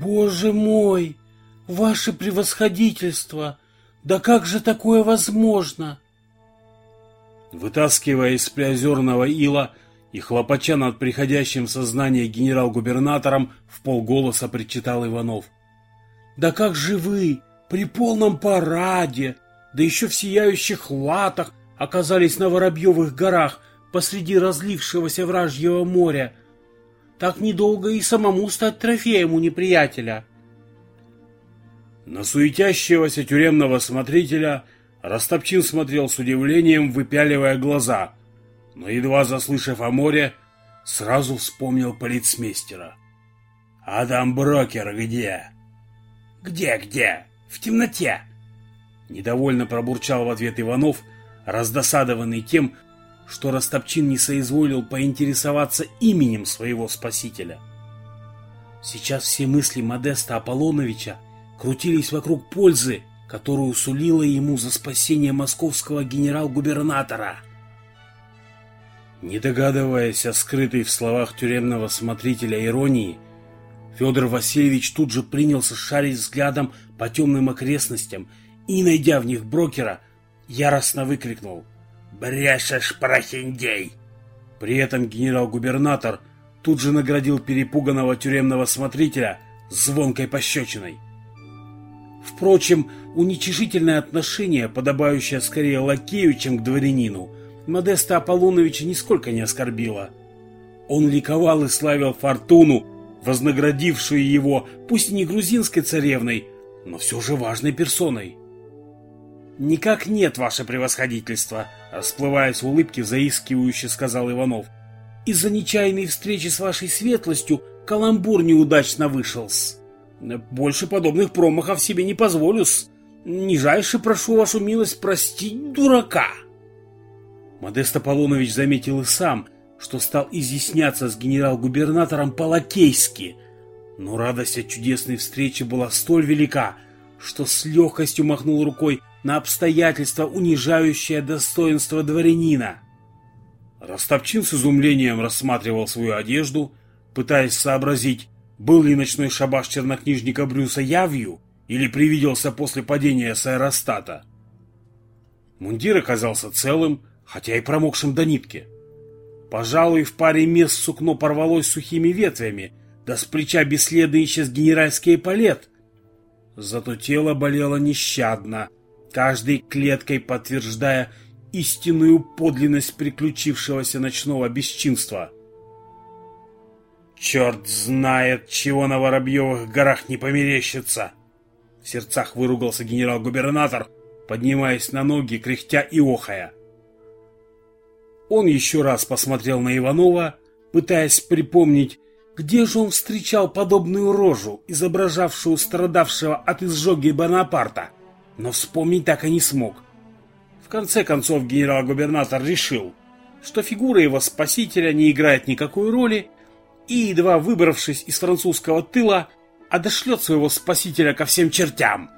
Боже мой! Ваше превосходительство! Да как же такое возможно? Вытаскивая из приозерного ила и хлопача над приходящим в сознание генерал-губернатором, в полголоса причитал Иванов. «Да как же вы, при полном параде, да еще в сияющих латах, оказались на Воробьевых горах посреди разлившегося вражьего моря? Так недолго и самому стать трофеем у неприятеля». На суетящегося тюремного смотрителя Растопчин смотрел с удивлением, выпяливая глаза, но, едва заслышав о море, сразу вспомнил полицмейстера. «Адам Брокер где?» «Где-где? В темноте!» Недовольно пробурчал в ответ Иванов, раздосадованный тем, что Растопчин не соизволил поинтересоваться именем своего спасителя. Сейчас все мысли Модеста Аполлоновича крутились вокруг пользы, которую сулила ему за спасение московского генерал-губернатора. Не догадываясь о скрытой в словах тюремного смотрителя иронии, Федор Васильевич тут же принялся шарить взглядом по темным окрестностям и, найдя в них брокера, яростно выкрикнул «Брешешь, прохиндей!». При этом генерал-губернатор тут же наградил перепуганного тюремного смотрителя звонкой пощечиной. Впрочем, уничижительное отношение, подобающее скорее лакею, чем к дворянину, Модеста Аполлоновича нисколько не оскорбило. Он ликовал и славил фортуну, вознаградившую его, пусть не грузинской царевной, но все же важной персоной. «Никак нет, ваше превосходительство», — расплываясь в улыбке, заискивающе сказал Иванов. «Из-за нечаянной встречи с вашей светлостью каламбур неудачно вышел-с». Больше подобных промахов себе не позволю-с. Нижайше прошу вашу милость простить дурака. Модест Аполлонович заметил и сам, что стал изъясняться с генерал-губернатором по-лакейски. Но радость от чудесной встречи была столь велика, что с легкостью махнул рукой на обстоятельства, унижающее достоинство дворянина. Растопчин с изумлением рассматривал свою одежду, пытаясь сообразить, был ли ночной шабаш чернокнижника Брюса явью или привиделся после падения с аэростата? Мундир оказался целым, хотя и промокшим до нитки. Пожалуй, в паре мест сукно порвалось сухими ветвями, да с плеча бесследно исчез генеральский эполет. Зато тело болело нещадно, каждой клеткой подтверждая истинную подлинность приключившегося ночного бесчинства. Черт знает, чего на Воробьевых горах не померещится. В сердцах выругался генерал-губернатор, поднимаясь на ноги, кряхтя и охая. Он еще раз посмотрел на Иванова, пытаясь припомнить, где же он встречал подобную рожу, изображавшую страдавшего от изжоги Бонапарта, но вспомнить так и не смог. В конце концов генерал-губернатор решил, что фигура его спасителя не играет никакой роли, и, едва выбравшись из французского тыла, отошлет своего спасителя ко всем чертям.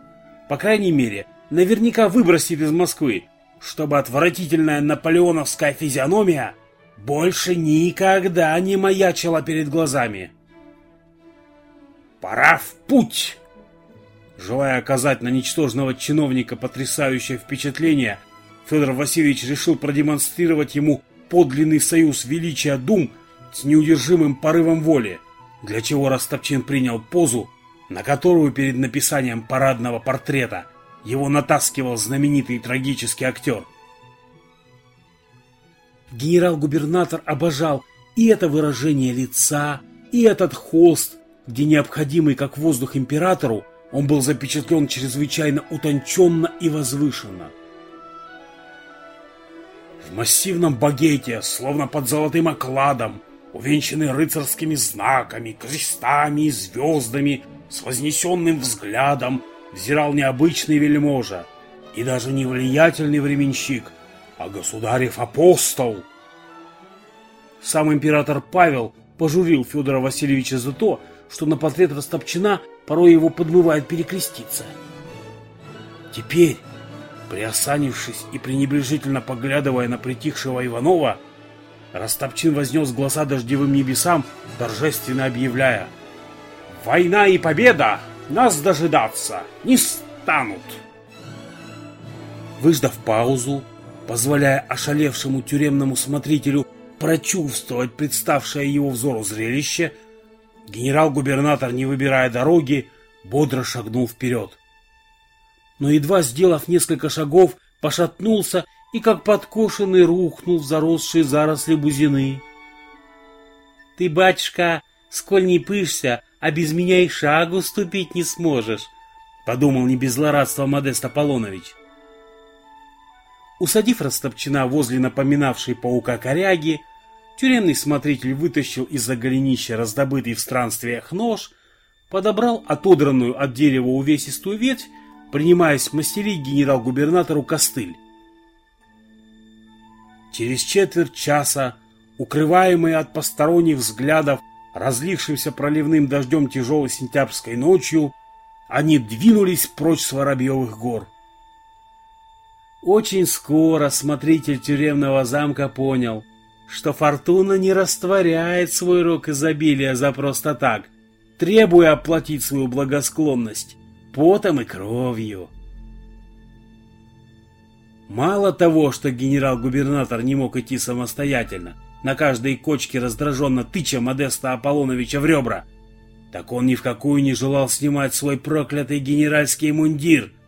По крайней мере, наверняка выбросит из Москвы, чтобы отвратительная наполеоновская физиономия больше никогда не маячила перед глазами. «Пора в путь!» Желая оказать на ничтожного чиновника потрясающее впечатление, Федор Васильевич решил продемонстрировать ему подлинный союз величия дум с неудержимым порывом воли, для чего Растопчин принял позу, на которую перед написанием парадного портрета его натаскивал знаменитый трагический актер. Генерал-губернатор обожал и это выражение лица, и этот холст, где необходимый как воздух императору, он был запечатлен чрезвычайно утонченно и возвышенно. В массивном багете, словно под золотым окладом, увенчанный рыцарскими знаками, крестами и звездами, с вознесенным взглядом, взирал необычный вельможа, и даже не влиятельный временщик, а государев апостол. Сам император Павел пожурил Федора Васильевича за то, что на портрет Растопчина порой его подмывает перекреститься. Теперь, приосанившись и пренебрежительно поглядывая на притихшего Иванова, Растопчин вознес глаза дождевым небесам, торжественно объявляя Война и победа нас дожидаться не станут. Выждав паузу, позволяя ошалевшему тюремному смотрителю прочувствовать представшее его взору зрелище, генерал-губернатор, не выбирая дороги, бодро шагнул вперед. Но едва сделав несколько шагов, пошатнулся и, как подкошенный, рухнул в заросшие заросли бузины. «Ты, батюшка, сколь не пышься, а без меня и шагу ступить не сможешь», — подумал не без злорадства Модест Аполлонович. Усадив Растопчина возле напоминавшей паука коряги, тюремный смотритель вытащил из-за голенища раздобытый в странствиях нож, подобрал отодранную от дерева увесистую ветвь, принимаясь мастерить генерал-губернатору костыль. Через четверть часа, укрываемые от посторонних взглядов, разлившимся проливным дождем тяжелой сентябрьской ночью, они двинулись прочь с Воробьевых гор. Очень скоро смотритель тюремного замка понял, что фортуна не растворяет свой рок изобилия за просто так, требуя оплатить свою благосклонность потом и кровью. Мало того, что генерал-губернатор не мог идти самостоятельно, на каждой кочке раздраженно тыча Модеста Аполлоновича в ребра, так он ни в какую не желал снимать свой проклятый генеральский мундир —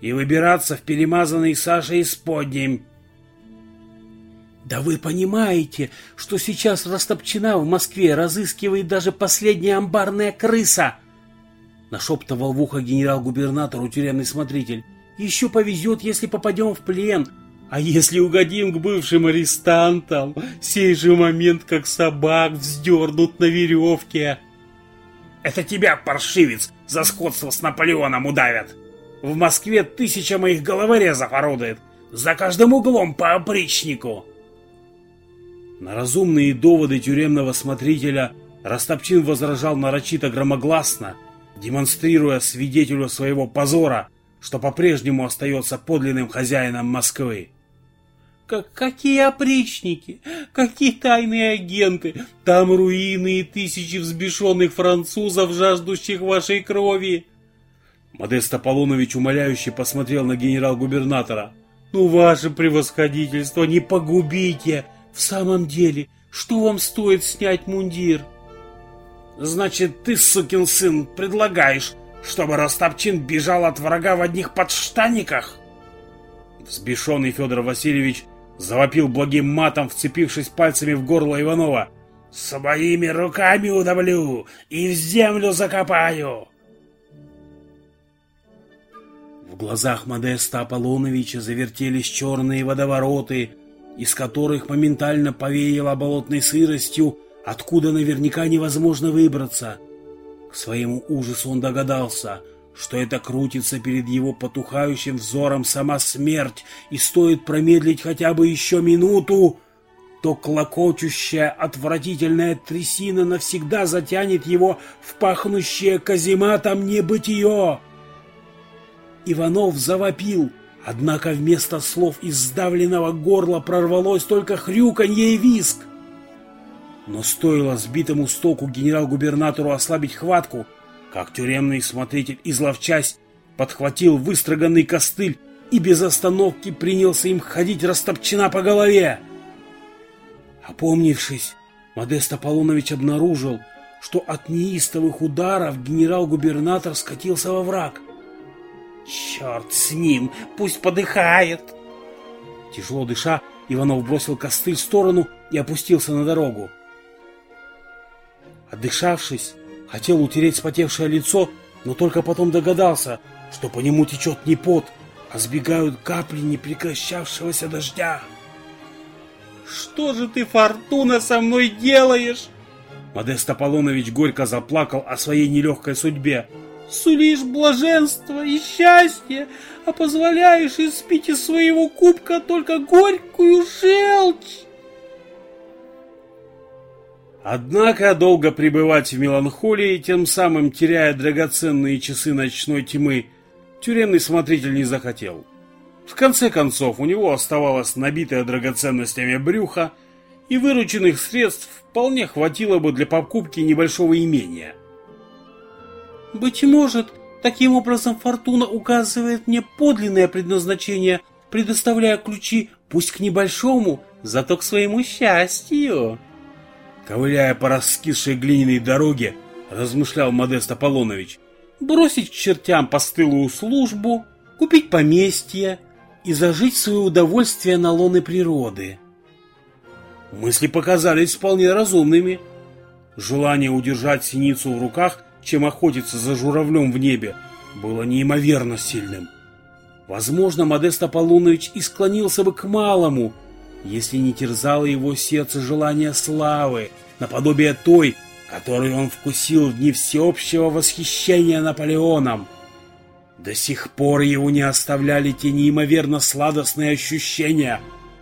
и выбираться в перемазанный Сашей исподним. Да вы понимаете, что сейчас Растопчина в Москве разыскивает даже последняя амбарная крыса? Нашептывал в ухо генерал-губернатору тюремный смотритель. Еще повезет, если попадем в плен. А если угодим к бывшим арестантам, сей же момент, как собак вздернут на веревке. Это тебя, паршивец, за сходство с Наполеоном удавят. В Москве тысяча моих головорезов орудует. За каждым углом по опричнику. На разумные доводы тюремного смотрителя Растопчин возражал нарочито громогласно, демонстрируя свидетелю своего позора, что по-прежнему остается подлинным хозяином Москвы. Как, какие опричники, какие тайные агенты, там руины и тысячи взбешенных французов, жаждущих вашей крови. Модест Аполлонович умоляюще посмотрел на генерал-губернатора. «Ну, ваше превосходительство, не погубите! В самом деле, что вам стоит снять мундир?» «Значит, ты, сукин сын, предлагаешь, чтобы Ростопчин бежал от врага в одних подштаниках?» Взбешенный Федор Васильевич завопил благим матом, вцепившись пальцами в горло Иванова. «Своими руками удавлю и в землю закопаю!» В глазах Модеста Аполлоновича завертелись черные водовороты, из которых моментально повеяло болотной сыростью, откуда наверняка невозможно выбраться. К своему ужасу он догадался, что это крутится перед его потухающим взором сама смерть, и стоит промедлить хотя бы еще минуту, то клокочущая отвратительная трясина навсегда затянет его в пахнущее казематом небытие. Иванов завопил, однако вместо слов из сдавленного горла прорвалось только хрюканье и виск. Но стоило сбитому стоку генерал-губернатору ослабить хватку, как тюремный смотритель изловчась подхватил выстроганный костыль и без остановки принялся им ходить растопчена по голове. Опомнившись, Модест Аполлонович обнаружил, что от неистовых ударов генерал-губернатор скатился во враг. Черт с ним, пусть подыхает. Тяжело дыша, Иванов бросил костыль в сторону и опустился на дорогу. Отдышавшись, хотел утереть спотевшее лицо, но только потом догадался, что по нему течет не пот, а сбегают капли непрекращавшегося дождя. «Что же ты, Фортуна, со мной делаешь?» Модест Аполлонович горько заплакал о своей нелегкой судьбе сулишь блаженство и счастье, а позволяешь испить из своего кубка только горькую желчь. Однако долго пребывать в меланхолии, тем самым теряя драгоценные часы ночной тьмы, тюремный смотритель не захотел. В конце концов, у него оставалось набитое драгоценностями брюхо, и вырученных средств вполне хватило бы для покупки небольшого имения. Быть может, таким образом фортуна указывает мне подлинное предназначение, предоставляя ключи пусть к небольшому, зато к своему счастью. Ковыляя по раскисшей глиняной дороге, размышлял Модест Аполлонович, бросить к чертям постылую службу, купить поместье и зажить свое удовольствие на лоны природы. Мысли показались вполне разумными. Желание удержать синицу в руках, чем охотиться за журавлем в небе, было неимоверно сильным. Возможно, Модест Аполлонович и склонился бы к малому, если не терзало его сердце желание славы, наподобие той, которую он вкусил в дни всеобщего восхищения Наполеоном. До сих пор его не оставляли те неимоверно сладостные ощущения,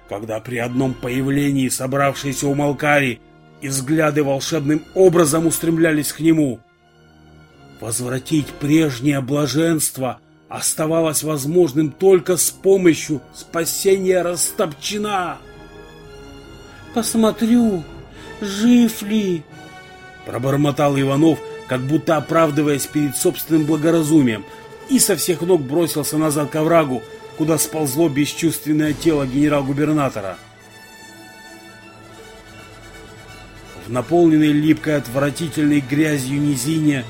когда при одном появлении собравшиеся умолкали и взгляды волшебным образом устремлялись к нему. Возвратить прежнее блаженство оставалось возможным только с помощью спасения Растопчина. «Посмотрю, жив ли?» Пробормотал Иванов, как будто оправдываясь перед собственным благоразумием, и со всех ног бросился назад к оврагу, куда сползло бесчувственное тело генерал-губернатора. В наполненной липкой отвратительной грязью низине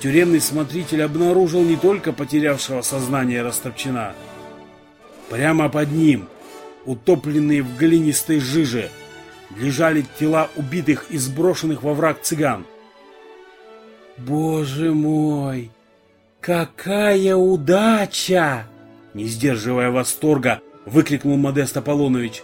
тюремный смотритель обнаружил не только потерявшего сознание Растопчина. Прямо под ним, утопленные в глинистой жиже, лежали тела убитых и сброшенных во враг цыган. «Боже мой! Какая удача!» Не сдерживая восторга, выкрикнул Модест Аполлонович.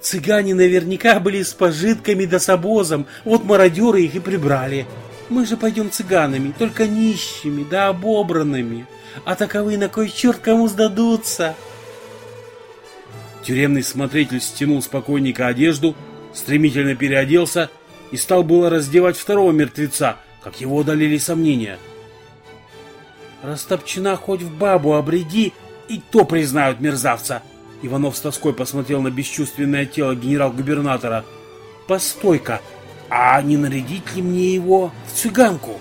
«Цыгане наверняка были с пожитками да с обозом, вот мародеры их и прибрали. Мы же пойдем цыганами, только нищими да обобранными, а таковые на кой черт кому сдадутся?» Тюремный смотритель стянул с покойника одежду, стремительно переоделся и стал было раздевать второго мертвеца, как его одолели сомнения. «Растопчена хоть в бабу обреди, и то признают мерзавца!» Иванов с тоской посмотрел на бесчувственное тело генерал-губернатора. «Постой-ка, а не нарядить ли мне его в цыганку?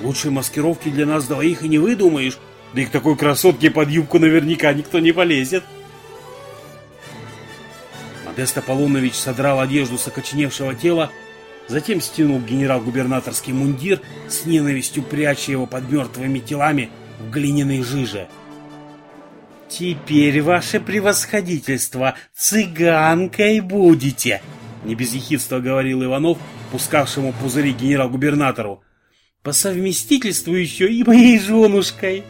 Лучшей маскировки для нас двоих и не выдумаешь, да и к такой красотке под юбку наверняка никто не полезет!» Модест Аполлонович содрал одежду с окоченевшего тела, затем стянул генерал-губернаторский мундир с ненавистью пряча его под мертвыми телами в глиняной жиже. «Теперь, ваше превосходительство, цыганкой будете!» Не без ехидства говорил Иванов, пускавшему пузыри генерал-губернатору. «По совместительству еще и моей женушкой!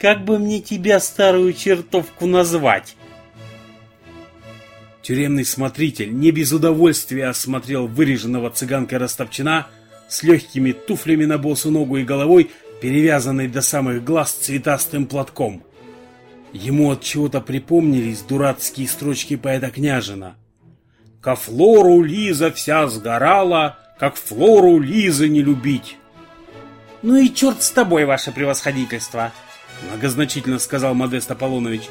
Как бы мне тебя, старую чертовку, назвать?» Тюремный смотритель не без удовольствия осмотрел выреженного цыганкой Растопчина с легкими туфлями на босу ногу и головой, перевязанной до самых глаз цветастым платком. Ему от чего-то припомнились дурацкие строчки поэта Княжина. «Ко флору Лиза вся сгорала, как флору Лизы не любить». «Ну и черт с тобой, ваше превосходительство!» Многозначительно сказал Модест Аполлонович.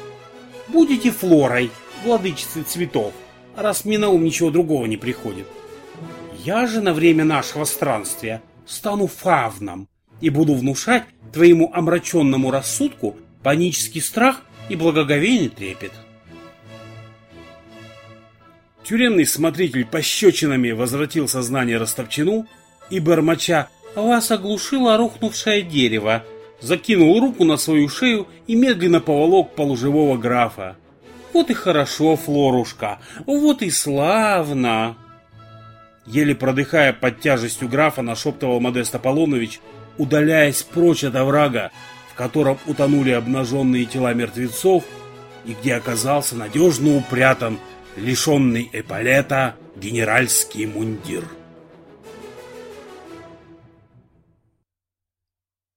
«Будете флорой, владычицы цветов, раз мне на ум ничего другого не приходит. Я же на время нашего странствия стану фавном и буду внушать твоему омраченному рассудку панический страх и благоговейный трепет. Тюремный смотритель пощечинами возвратил сознание Ростовчину и, бормоча «Вас оглушило рухнувшее дерево», закинул руку на свою шею и медленно поволок полуживого графа. Вот и хорошо, Флорушка, вот и славно. Еле продыхая под тяжестью графа, нашептывал Модест Аполлонович, удаляясь прочь от оврага, в котором утонули обнаженные тела мертвецов и где оказался надежно упрятан, лишенный эполета, генеральский мундир.